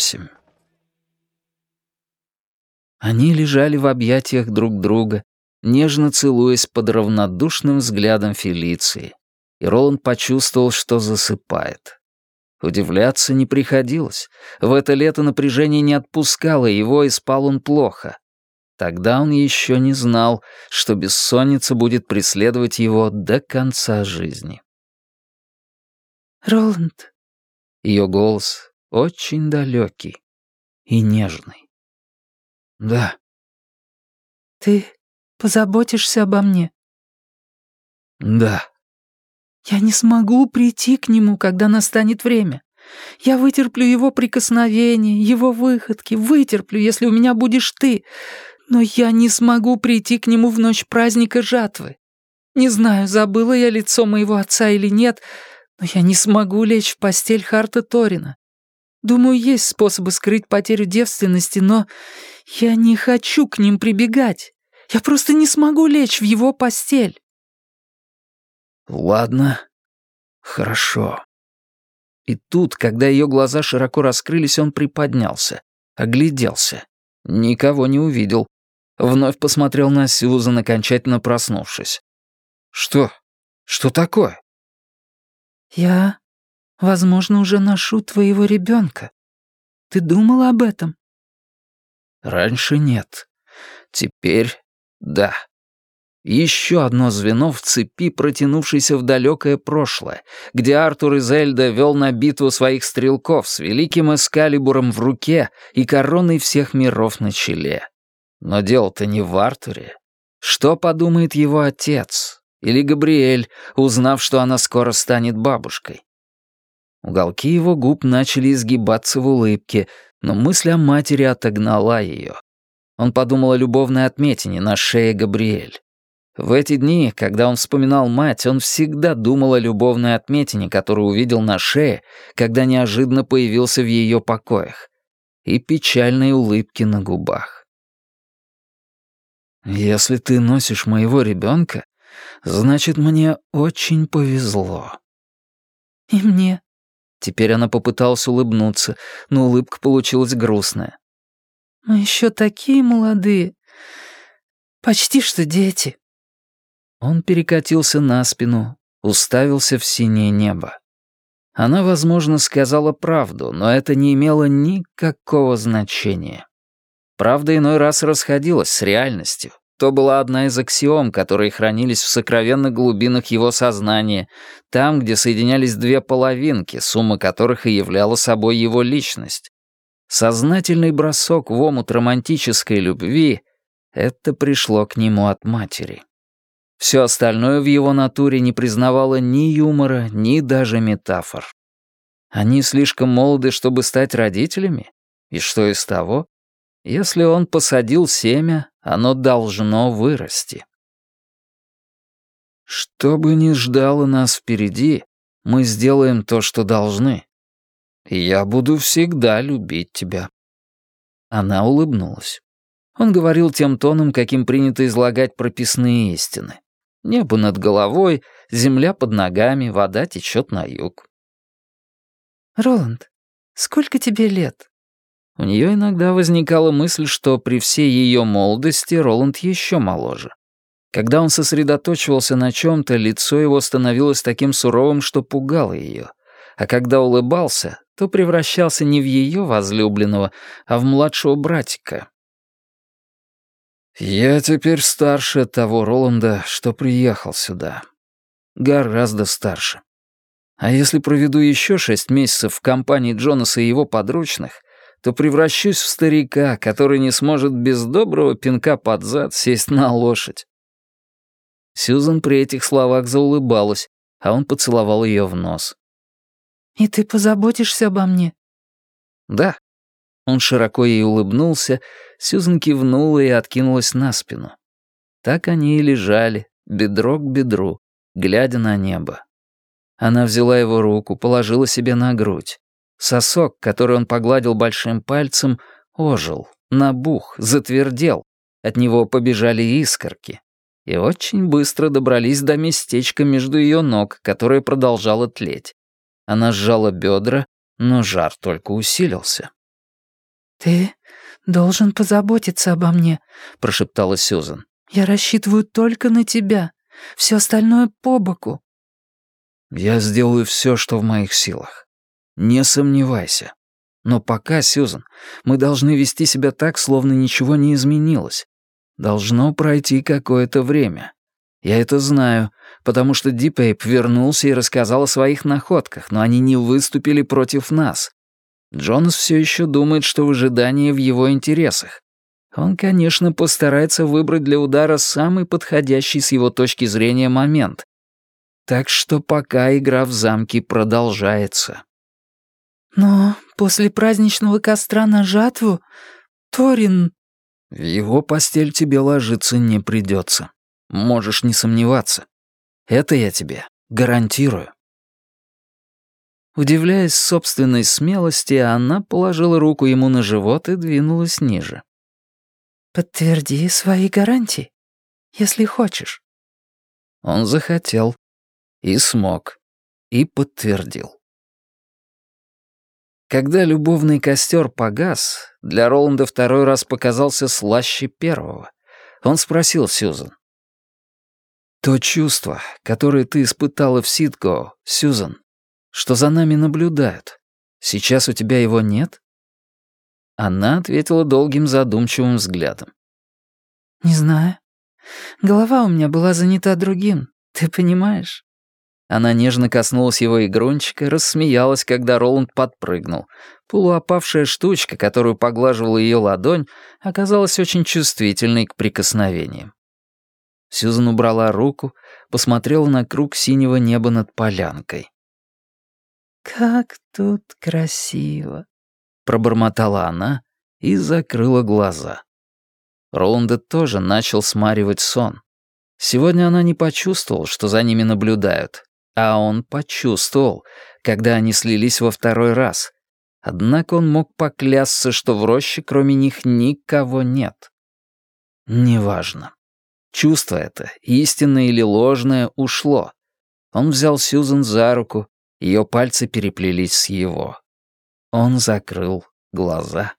восемь. Они лежали в объятиях друг друга, нежно целуясь под равнодушным взглядом Фелиции, и Роланд почувствовал, что засыпает. Удивляться не приходилось. В это лето напряжение не отпускало его, и спал он плохо. Тогда он еще не знал, что бессонница будет преследовать его до конца жизни. «Роланд». Ее голос очень далекий и нежный. «Да». «Ты позаботишься обо мне?» «Да». «Я не смогу прийти к нему, когда настанет время. Я вытерплю его прикосновения, его выходки, вытерплю, если у меня будешь ты, но я не смогу прийти к нему в ночь праздника жатвы. Не знаю, забыла я лицо моего отца или нет, но я не смогу лечь в постель Харта Торина. Думаю, есть способы скрыть потерю девственности, но я не хочу к ним прибегать. Я просто не смогу лечь в его постель. Ладно, хорошо. И тут, когда ее глаза широко раскрылись, он приподнялся, огляделся. Никого не увидел. Вновь посмотрел на Сьюзан, окончательно проснувшись. «Что? Что такое?» «Я, возможно, уже ношу твоего ребенка. Ты думал об этом?» «Раньше нет. Теперь да». Еще одно звено в цепи, протянувшейся в далекое прошлое, где Артур и Зельда вел на битву своих стрелков с великим эскалибуром в руке и короной всех миров на челе. Но дело-то не в Артуре. Что подумает его отец? Или Габриэль, узнав, что она скоро станет бабушкой? Уголки его губ начали изгибаться в улыбке, но мысль о матери отогнала ее. Он подумал о любовной отметине на шее Габриэль. В эти дни, когда он вспоминал мать, он всегда думал о любовной отметине, которую увидел на шее, когда неожиданно появился в ее покоях, и печальной улыбке на губах. Если ты носишь моего ребенка, значит, мне очень повезло. И мне. Теперь она попыталась улыбнуться, но улыбка получилась грустная. Мы еще такие молодые. Почти что дети. Он перекатился на спину, уставился в синее небо. Она, возможно, сказала правду, но это не имело никакого значения. Правда иной раз расходилась с реальностью. То была одна из аксиом, которые хранились в сокровенных глубинах его сознания, там, где соединялись две половинки, сумма которых и являла собой его личность. Сознательный бросок в омут романтической любви — это пришло к нему от матери. Все остальное в его натуре не признавало ни юмора, ни даже метафор. Они слишком молоды, чтобы стать родителями? И что из того? Если он посадил семя, оно должно вырасти. Что бы ни ждало нас впереди, мы сделаем то, что должны. И я буду всегда любить тебя. Она улыбнулась. Он говорил тем тоном, каким принято излагать прописные истины. Небо над головой, земля под ногами, вода течет на юг. «Роланд, сколько тебе лет?» У нее иногда возникала мысль, что при всей ее молодости Роланд еще моложе. Когда он сосредоточивался на чем-то, лицо его становилось таким суровым, что пугало ее. А когда улыбался, то превращался не в ее возлюбленного, а в младшего братика. «Я теперь старше того Роланда, что приехал сюда. Гораздо старше. А если проведу еще шесть месяцев в компании Джонаса и его подручных, то превращусь в старика, который не сможет без доброго пинка под зад сесть на лошадь. Сьюзан при этих словах заулыбалась, а он поцеловал ее в нос. «И ты позаботишься обо мне?» «Да». Он широко ей улыбнулся, Сьюзан кивнула и откинулась на спину. Так они и лежали, бедро к бедру, глядя на небо. Она взяла его руку, положила себе на грудь. Сосок, который он погладил большим пальцем, ожил, набух, затвердел. От него побежали искорки. И очень быстро добрались до местечка между ее ног, которое продолжало тлеть. Она сжала бедра, но жар только усилился. «Ты должен позаботиться обо мне», — прошептала Сюзан. «Я рассчитываю только на тебя. Все остальное по боку». «Я сделаю все, что в моих силах. Не сомневайся. Но пока, Сюзан, мы должны вести себя так, словно ничего не изменилось. Должно пройти какое-то время. Я это знаю, потому что Дипейп вернулся и рассказал о своих находках, но они не выступили против нас. Джонас все еще думает, что выжидание в его интересах. Он, конечно, постарается выбрать для удара самый подходящий с его точки зрения момент. Так что пока игра в замке продолжается. Но после праздничного костра на жатву Торин... В его постель тебе ложиться не придется. Можешь не сомневаться. Это я тебе гарантирую. Удивляясь собственной смелости, она положила руку ему на живот и двинулась ниже. «Подтверди свои гарантии, если хочешь». Он захотел и смог, и подтвердил. Когда любовный костер погас, для Роланда второй раз показался слаще первого. Он спросил Сьюзан. «То чувство, которое ты испытала в Ситго, Сьюзан, что за нами наблюдают, сейчас у тебя его нет?» Она ответила долгим задумчивым взглядом. «Не знаю. Голова у меня была занята другим, ты понимаешь?» Она нежно коснулась его игрунчика, рассмеялась, когда Роланд подпрыгнул. Полуопавшая штучка, которую поглаживала ее ладонь, оказалась очень чувствительной к прикосновениям. Сьюзан убрала руку, посмотрела на круг синего неба над полянкой. «Как тут красиво!» — пробормотала она и закрыла глаза. Роланда тоже начал смаривать сон. Сегодня она не почувствовала, что за ними наблюдают, а он почувствовал, когда они слились во второй раз. Однако он мог поклясться, что в роще кроме них никого нет. Неважно. Чувство это, истинное или ложное, ушло. Он взял Сьюзен за руку, ее пальцы переплелись с его. Он закрыл глаза.